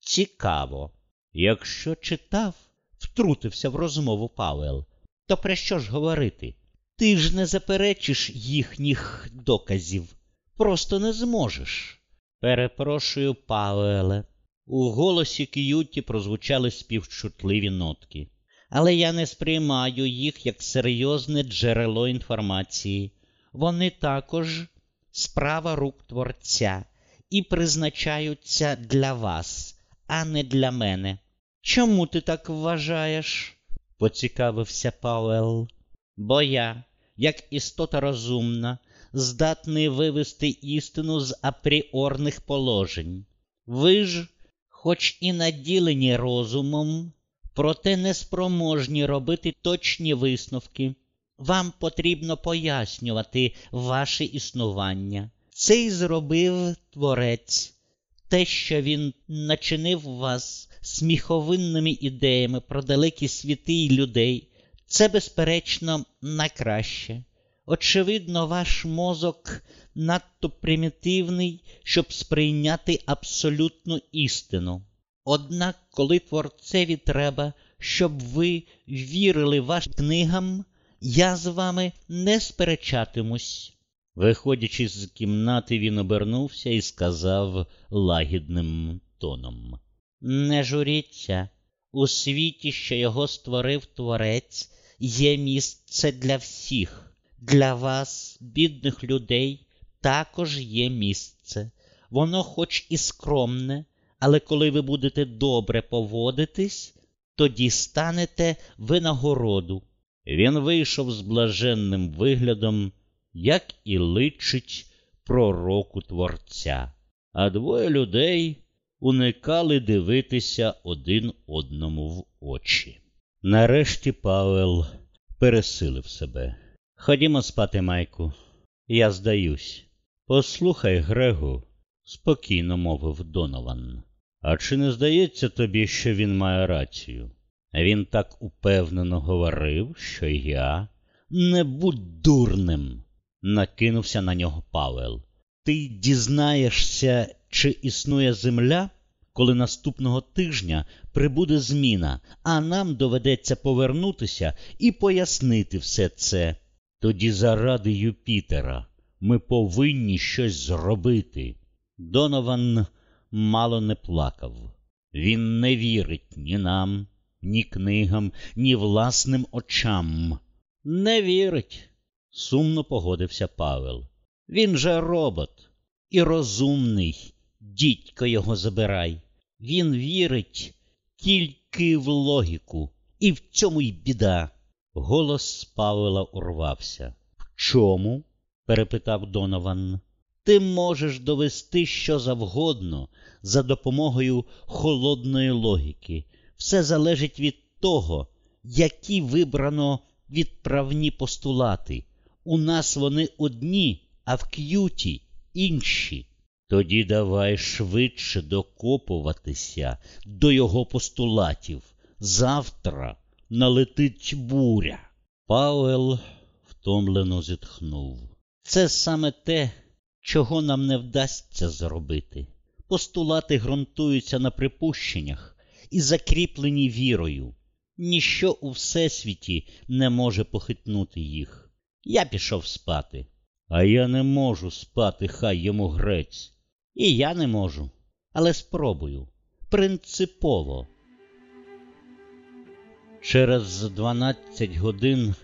A: Цікаво. Якщо читав, втрутився в розмову Пауел, то про що ж говорити? Ти ж не заперечиш їхніх доказів, просто не зможеш. Перепрошую, Пауеле. У голосі К'юті прозвучали співчутливі нотки. Але я не сприймаю їх як серйозне джерело інформації. Вони також справа рук творця і призначаються для вас, а не для мене. Чому ти так вважаєш? поцікавився Пауел. Бо я, як істота розумна, здатний вивести істину з апріорних положень. Ви ж, хоч і наділені розумом, проте неспроможні робити точні висновки. Вам потрібно пояснювати ваше існування. Це й зробив творець. Те, що він начинив вас сміховинними ідеями про далекі світи й людей, це, безперечно, на краще. Очевидно, ваш мозок надто примітивний, щоб сприйняти абсолютну істину. Однак, коли творцеві треба, щоб ви вірили вашим книгам, я з вами не сперечатимусь. Виходячи з кімнати, він обернувся і сказав лагідним тоном: Не журіться, у світі, що його створив творець, є місце для всіх, для вас, бідних людей, також є місце. Воно, хоч і скромне, але коли ви будете добре поводитись, тоді станете винагороду. Він вийшов з блаженним виглядом, як і личить пророку Творця, а двоє людей уникали дивитися один одному в очі. Нарешті Павел пересилив себе. Ходімо спати, Майку, я здаюсь. Послухай, Грегу, спокійно мовив Донован. А чи не здається тобі, що він має рацію? Він так упевнено говорив, що я не будь дурним, накинувся на нього Павел. Ти дізнаєшся, чи існує земля, коли наступного тижня прибуде зміна, а нам доведеться повернутися і пояснити все це. Тоді заради Юпітера ми повинні щось зробити. Донован мало не плакав. Він не вірить ні нам, ні книгам, ні власним очам. Не вірить, сумно погодився Павел. Він же робот і розумний, дідько його забирай. Він вірить тільки в логіку, і в цьому й біда. Голос Павела урвався. В чому? перепитав Донован. Ти можеш довести що завгодно за допомогою холодної логіки. Все залежить від того, які вибрано відправні постулати. У нас вони одні, а в к'юті інші. Тоді давай швидше докопуватися до його постулатів. Завтра налетить буря. Пауел втомлено зітхнув. Це саме те, чого нам не вдасться зробити. Постулати ґрунтуються на припущеннях і закріплені вірою. Ніщо у всесвіті не може похитнути їх. Я пішов спати. А я не можу спати, хай йому грець. І я не можу, але спробую. Принципово. Через дванадцять годин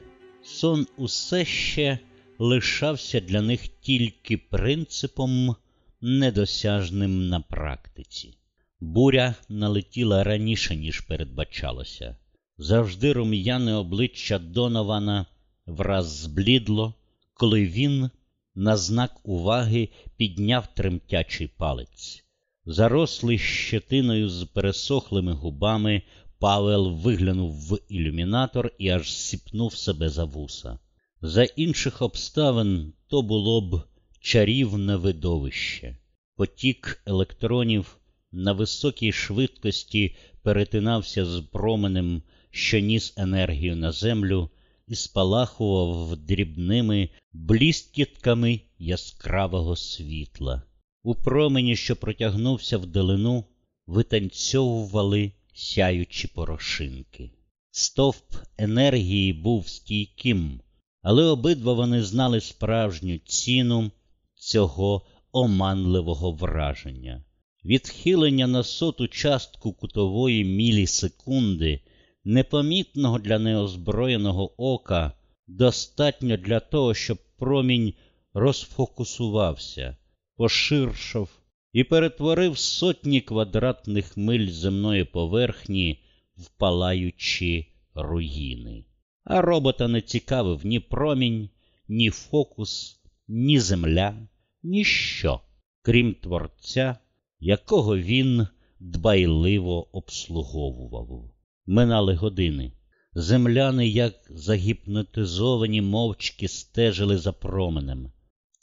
A: сон усе ще лишався для них тільки принципом, недосяжним на практиці. Буря налетіла раніше, ніж передбачалося. Завжди рум'яне обличчя Донована враз зблідло, коли він на знак уваги підняв тремтячий палець. Зарослий щетиною з пересохлими губами, Павел виглянув в ілюмінатор і аж сіпнув себе за вуса. За інших обставин то було б чарівне видовище. Потік електронів на високій швидкості перетинався з променем, що ніс енергію на землю, і спалахував дрібними блісткітками яскравого світла. У промені, що протягнувся вдалину, витанцьовували сяючі порошинки. Стовп енергії був стійким, але обидва вони знали справжню ціну цього оманливого враження. Відхилення на соту частку кутової мілісекунди, непомітного для неозброєного ока, достатньо для того, щоб промінь розфокусувався, поширшав і перетворив сотні квадратних миль земної поверхні в палаючі руїни. А робота не цікавив ні промінь, ні фокус, ні земля, ніщо, крім творця, якого він дбайливо обслуговував. Минали години. Земляни, як загіпнотизовані мовчки, стежили за променем.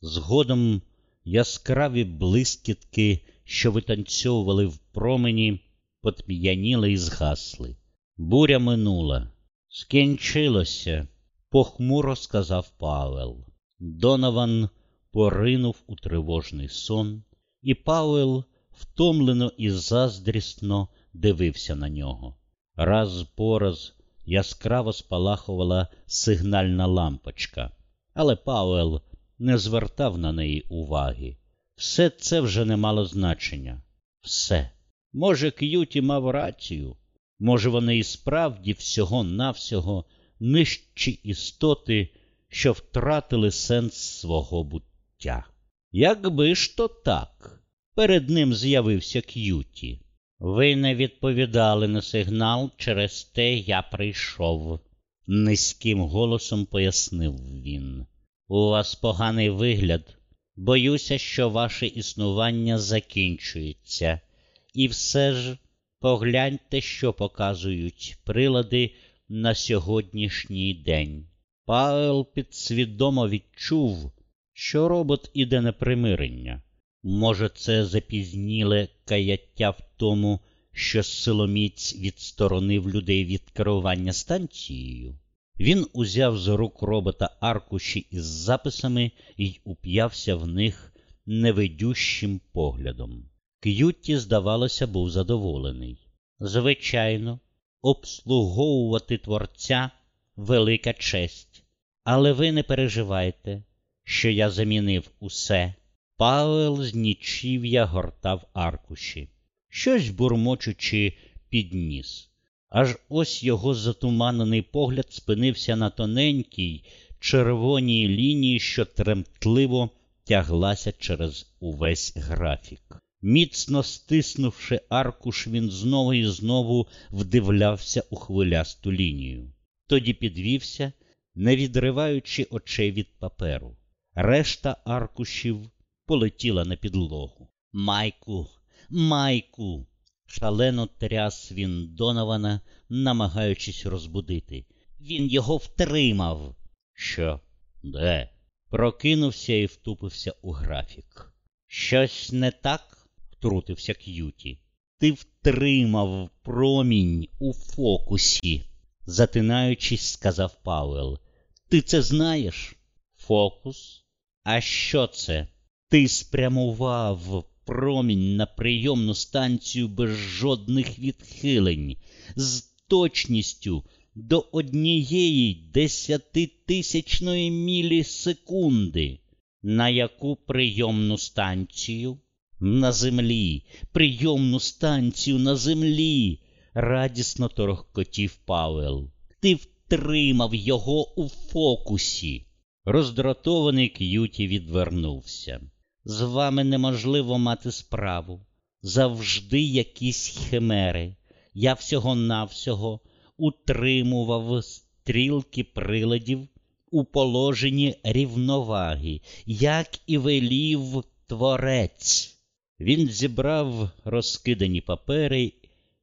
A: Згодом яскраві блискітки, що витанцьовували в промені, потм'яніли і згасли. Буря минула. Скінчилося, похмуро сказав Пауел. Донован поринув у тривожний сон, і Пауел втомлено і заздрісно дивився на нього. Раз по раз яскраво спалахувала сигнальна лампочка, але Пауел не звертав на неї уваги. Все це вже не мало значення. Все. Може, К'юті мав рацію, може, вони і справді всього-навсього нижчі істоти, що втратили сенс свого буття. Якби ж то так, перед ним з'явився К'юті. Ви не відповідали на сигнал, через те я прийшов, низьким голосом пояснив він. У вас поганий вигляд. Боюся, що ваше існування закінчується. І все ж погляньте, що показують прилади на сьогоднішній день. Павел підсвідомо відчув, що робот іде на примирення. Може, це запізніле каяття в тому, що силоміць відсторонив людей від керування станцією. Він узяв з рук робота аркуші із записами і уп'явся в них невидющим поглядом. К'ютті, здавалося, був задоволений. Звичайно, обслуговувати творця велика честь, але ви не переживайте, що я замінив усе. Павел з нічів'я гортав аркуші, щось бурмочучи підніс. Аж ось його затуманений погляд спинився на тоненькій червоній лінії, що тремтливо тяглася через увесь графік. Міцно стиснувши аркуш, він знову і знову вдивлявся у хвилясту лінію. Тоді підвівся, не відриваючи очей від паперу. Решта аркушів полетіла на підлогу. Майку, Майку. Шалено тряс він Донована, намагаючись розбудити. Він його втримав. Що? Де? Прокинувся і втупився у графік. Щось не так? втрутився К'юті. Ти втримав промінь у фокусі, затинаючись, сказав Пауел. Ти це знаєш? Фокус? А що це? Ти спрямував промінь на прийомну станцію без жодних відхилень, з точністю до однієї десятитисячної мілісекунди. На яку прийомну станцію? На землі, прийомну станцію на землі, радісно торохкотів Пауел. Ти втримав його у фокусі. Роздратований К'юті відвернувся. З вами неможливо мати справу. Завжди якісь химери. Я всього-навсього утримував стрілки приладів у положенні рівноваги, як і велів творець. Він зібрав розкидані папери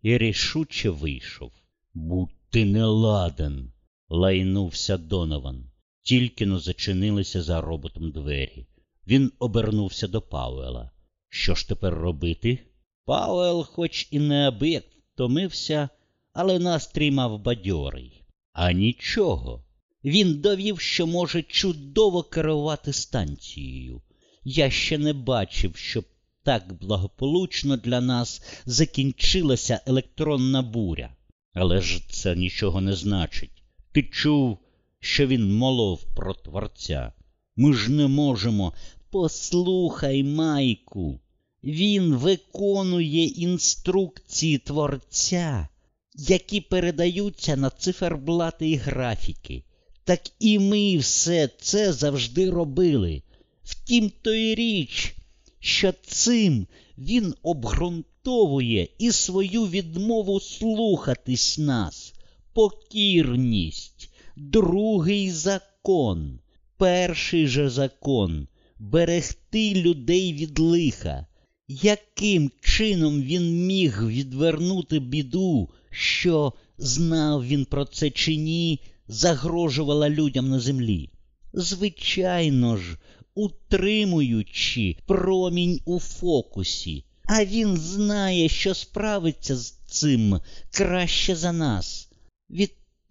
A: і рішуче вийшов. Будь ти не ладен, лайнувся Донован. Тільки но зачинилися за роботом двері. Він обернувся до Пауела. Що ж тепер робити? Пауел, хоч і неабияк втомився, але настрій мав бадьорий. А нічого. Він довів, що може чудово керувати станцією. Я ще не бачив, щоб так благополучно для нас закінчилася електронна буря. Але ж це нічого не значить. Ти чув, що він молов про творця. Ми ж не можемо. Послухай, Майку, він виконує інструкції творця, які передаються на циферблати і графіки. Так і ми все це завжди робили. Втім, то й річ, що цим він обґрунтовує і свою відмову слухатись нас, покірність, другий закон, перший же закон берегти людей від лиха. Яким чином він міг відвернути біду, що, знав він про це чи ні, загрожувала людям на землі? Звичайно ж, утримуючи промінь у фокусі, а він знає, що справиться з цим краще за нас.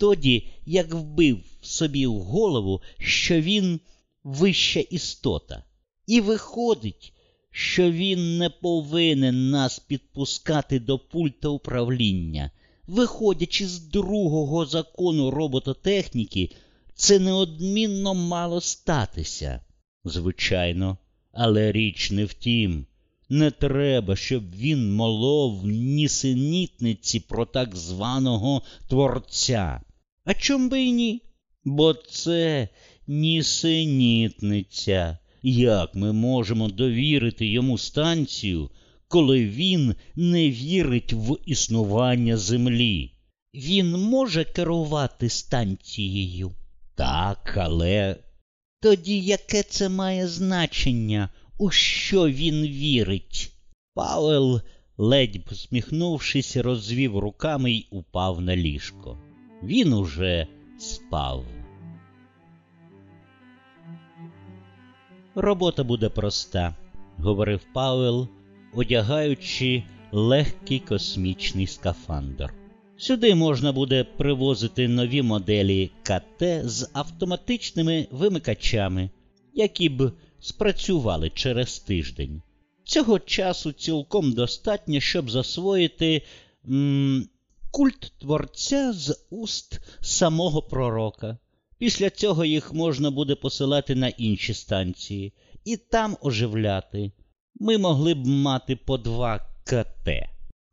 A: Відтоді, як вбив собі в голову, що він вища істота, і виходить, що він не повинен нас підпускати до пульта управління. Виходячи з другого закону робототехніки, це неодмінно мало статися. Звичайно, але річ не в тім. Не треба, щоб він молов нісенітниці про так званого творця. А чом би й ні? Бо це нісенітниця. Як ми можемо довірити йому станцію, коли він не вірить в існування землі? Він може керувати станцією? Так, але тоді яке це має значення, у що він вірить? Пауел, ледь посміхнувшись, розвів руками й упав на ліжко. Він уже спав. Робота буде проста, говорив Пауел, одягаючи легкий космічний скафандр. Сюди можна буде привозити нові моделі КТ з автоматичними вимикачами, які б спрацювали через тиждень. Цього часу цілком достатньо, щоб засвоїти культ творця з уст самого пророка. Після цього їх можна буде посилати на інші станції і там оживляти. Ми могли б мати по два КТ.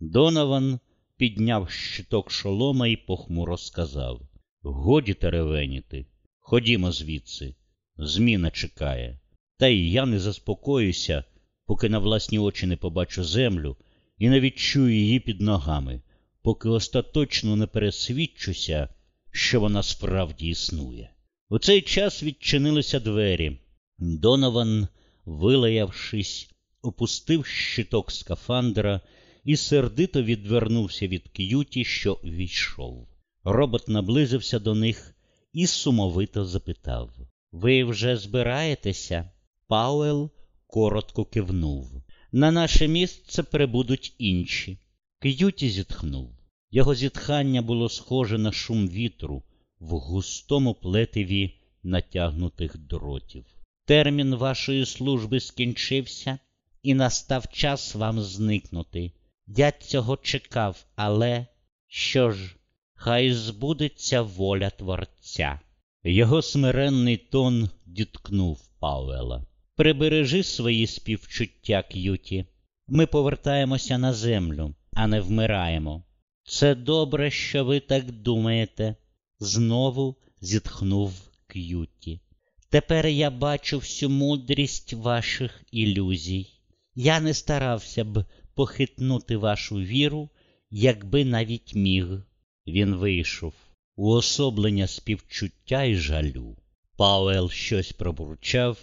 A: Донован підняв щиток шолома і похмуро сказав Годі теревеніти, ходімо звідси. Зміна чекає. Та й я не заспокоюся, поки на власні очі не побачу землю і не відчую її під ногами, поки остаточно не пересвідчуся що вона справді існує. У цей час відчинилися двері. Донован, вилаявшись, опустив щиток скафандра і сердито відвернувся від к'юті, що ввійшов. Робот наблизився до них і сумовито запитав Ви вже збираєтеся? Пауел коротко кивнув. На наше місце прибудуть інші. К'юті зітхнув. Його зітхання було схоже на шум вітру в густому плетиві натягнутих дротів. Термін вашої служби скінчився, і настав час вам зникнути. Я цього чекав, але що ж, хай збудеться воля Творця. Його смиренний тон діткнув Пауела. Прибережи свої співчуття, К'юті. Ми повертаємося на землю, а не вмираємо. Це добре, що ви так думаєте, знову зітхнув К'юті. Тепер я бачу всю мудрість ваших ілюзій. Я не старався б похитнути вашу віру, якби навіть міг. Він вийшов уособлення співчуття й жалю. Пауел щось пробурчав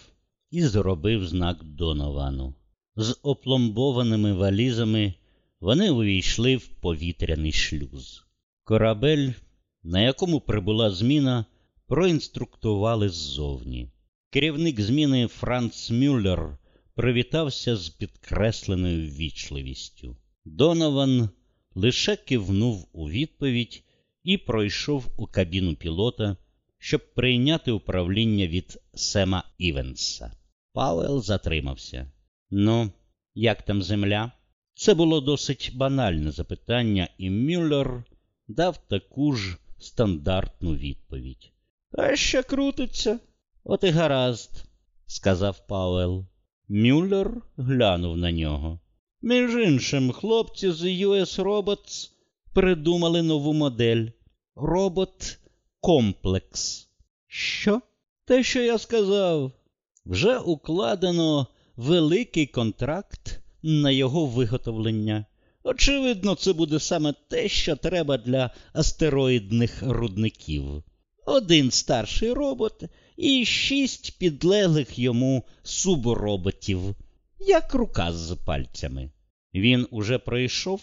A: і зробив знак Доновану. З опломбованими валізами вони увійшли в повітряний шлюз. Корабель, на якому прибула зміна, проінструктували ззовні. Керівник зміни Франц Мюллер привітався з підкресленою ввічливістю. Донован лише кивнув у відповідь і пройшов у кабіну пілота, щоб прийняти управління від Сема Івенса. Пауел затримався. Ну, як там земля? Це було досить банальне запитання, і Мюллер дав таку ж стандартну відповідь. А ще крутиться. От і гаразд, сказав Пауел. Мюллер глянув на нього. Між іншим, хлопці з US Robots придумали нову модель. Робот комплекс. Що? Те, що я сказав, вже укладено великий контракт на його виготовлення. Очевидно, це буде саме те, що треба для астероїдних рудників. Один старший робот і шість підлеглих йому суброботів, як рука з пальцями. Він уже пройшов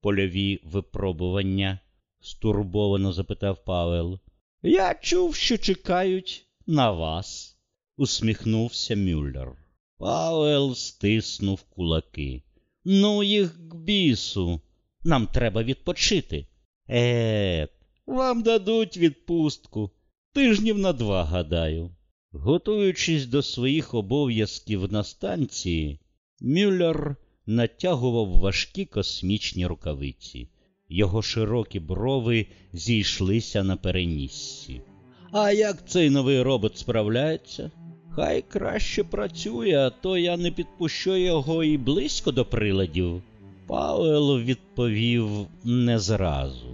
A: польові випробування? стурбовано запитав Павел. Я чув, що чекають на вас, усміхнувся Мюллер. Пауел стиснув кулаки. Ну, їх к бісу. Нам треба відпочити. Е, вам дадуть відпустку. Тижнів на два, гадаю. Готуючись до своїх обов'язків на станції, Мюллер натягував важкі космічні рукавиці. Його широкі брови зійшлися на переніссі. А як цей новий робот справляється? Хай краще працює, а то я не підпущу його і близько до приладів. Пауел відповів не зразу.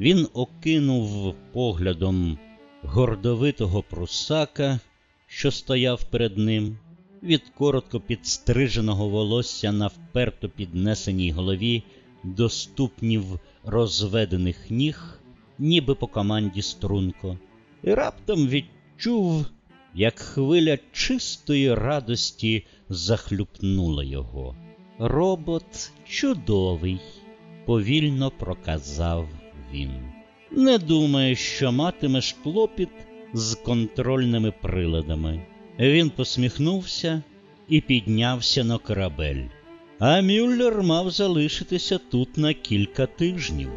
A: Він окинув поглядом гордовитого прусака, що стояв перед ним, від коротко підстриженого волосся на вперто піднесеній голові до ступнів розведених ніг, ніби по команді струнко, і раптом відчув, як хвиля чистої радості захлюпнула його. Робот чудовий, повільно проказав він. Не думаю, що матимеш клопіт з контрольними приладами. Він посміхнувся і піднявся на корабель. А Мюллер мав залишитися тут на кілька тижнів.